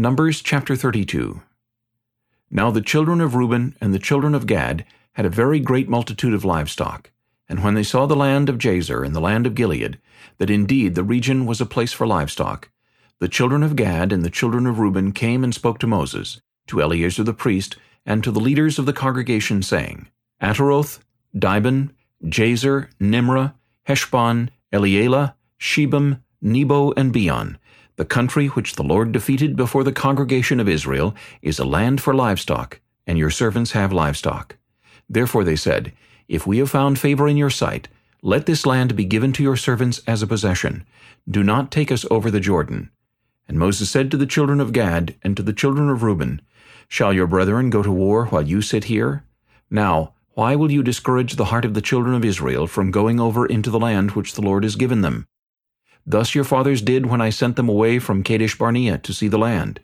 Numbers chapter 32 Now the children of Reuben and the children of Gad had a very great multitude of livestock. And when they saw the land of Jazer and the land of Gilead, that indeed the region was a place for livestock, the children of Gad and the children of Reuben came and spoke to Moses, to Eleazar the priest, and to the leaders of the congregation, saying, Ataroth, Dibon, Jazer, Nimrah, Heshbon, Elealeh, Shebam, Nebo, and Beon, the country which the Lord defeated before the congregation of Israel is a land for livestock, and your servants have livestock. Therefore they said, If we have found favor in your sight, let this land be given to your servants as a possession. Do not take us over the Jordan. And Moses said to the children of Gad and to the children of Reuben, Shall your brethren go to war while you sit here? Now, why will you discourage the heart of the children of Israel from going over into the land which the Lord has given them? Thus your fathers did when I sent them away from Kadesh Barnea to see the land.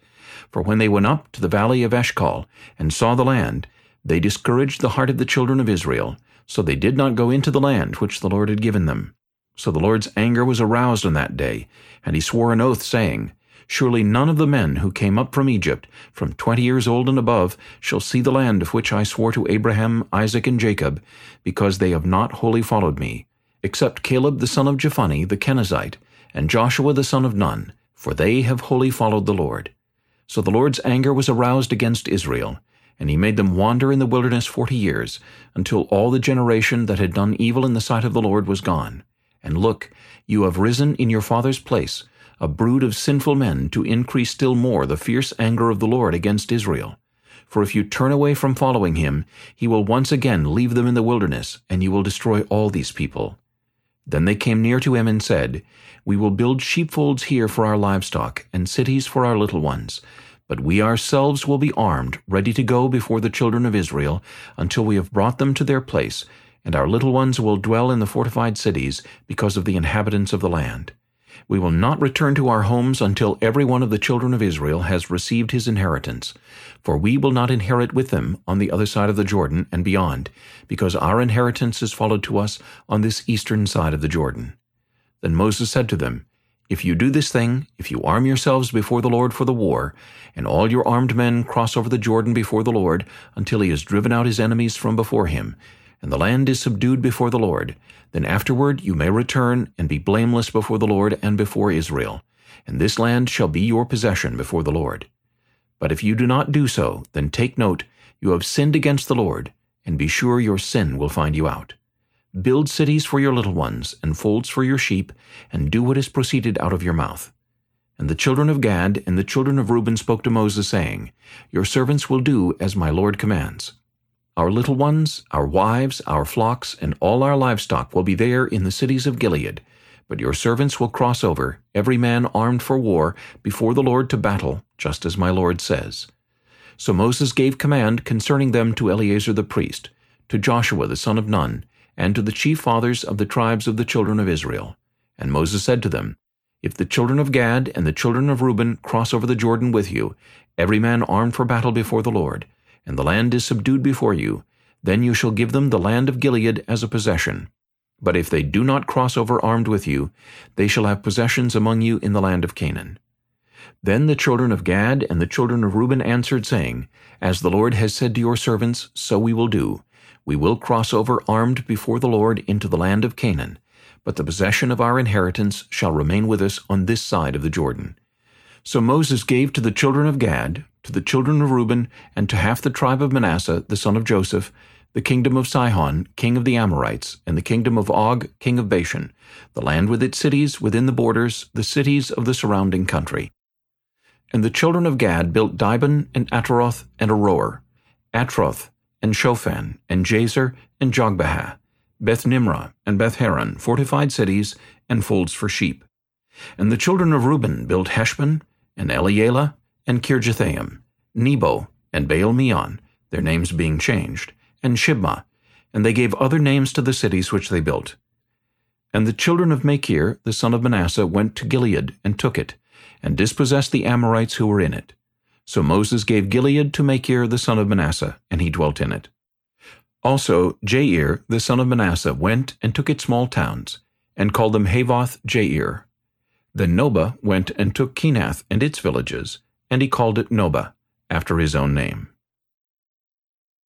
For when they went up to the valley of Eshcol, and saw the land, they discouraged the heart of the children of Israel, so they did not go into the land which the Lord had given them. So the Lord's anger was aroused on that day, and he swore an oath, saying, Surely none of the men who came up from Egypt, from twenty years old and above, shall see the land of which I swore to Abraham, Isaac, and Jacob, because they have not wholly followed me, except Caleb the son of Jephunneh the Kenizzite, and Joshua the son of Nun, for they have wholly followed the Lord. So the Lord's anger was aroused against Israel, and he made them wander in the wilderness forty years, until all the generation that had done evil in the sight of the Lord was gone. And look, you have risen in your father's place, a brood of sinful men, to increase still more the fierce anger of the Lord against Israel. For if you turn away from following him, he will once again leave them in the wilderness, and you will destroy all these people. Then they came near to him and said, We will build sheepfolds here for our livestock, and cities for our little ones. But we ourselves will be armed, ready to go before the children of Israel, until we have brought them to their place, and our little ones will dwell in the fortified cities, because of the inhabitants of the land. We will not return to our homes until every one of the children of Israel has received his inheritance. For we will not inherit with them on the other side of the Jordan and beyond, because our inheritance is followed to us on this eastern side of the Jordan. Then Moses said to them, If you do this thing, if you arm yourselves before the Lord for the war, and all your armed men cross over the Jordan before the Lord, until he has driven out his enemies from before him, and the land is subdued before the Lord, then afterward you may return and be blameless before the Lord and before Israel, and this land shall be your possession before the Lord. But if you do not do so, then take note, you have sinned against the Lord, and be sure your sin will find you out. Build cities for your little ones, and folds for your sheep, and do what is proceeded out of your mouth. And the children of Gad and the children of Reuben spoke to Moses, saying, Your servants will do as my Lord commands. Our little ones, our wives, our flocks, and all our livestock will be there in the cities of Gilead. But your servants will cross over, every man armed for war, before the Lord to battle, just as my Lord says. So Moses gave command concerning them to Eleazar the priest, to Joshua the son of Nun, and to the chief fathers of the tribes of the children of Israel. And Moses said to them, If the children of Gad and the children of Reuben cross over the Jordan with you, every man armed for battle before the Lord, and the land is subdued before you, then you shall give them the land of Gilead as a possession. But if they do not cross over armed with you, they shall have possessions among you in the land of Canaan. Then the children of Gad and the children of Reuben answered, saying, As the Lord has said to your servants, so we will do. We will cross over armed before the Lord into the land of Canaan, but the possession of our inheritance shall remain with us on this side of the Jordan. So Moses gave to the children of Gad, to the children of Reuben, and to half the tribe of Manasseh, the son of Joseph, the kingdom of Sihon, king of the Amorites, and the kingdom of Og, king of Bashan, the land with its cities within the borders, the cities of the surrounding country. And the children of Gad built Dibon, and Ataroth, and Aroer, Atroth, and Shophan, and Jazer, and Jogbehah, Beth Nimrah, and Beth Haran, fortified cities, and folds for sheep. And the children of Reuben built Heshbon, and Elealeh, and Kirjathaim, Nebo, and Baal Meon, their names being changed, and Shibmah, and they gave other names to the cities which they built. And the children of Machir, the son of Manasseh, went to Gilead, and took it, and dispossessed the Amorites who were in it. So Moses gave Gilead to Machir the son of Manasseh, and he dwelt in it. Also Jair the son of Manasseh went and took its small towns, and called them Havoth Jair. Then Nobah went and took Kenath and its villages, and he called it Nobah, after his own name.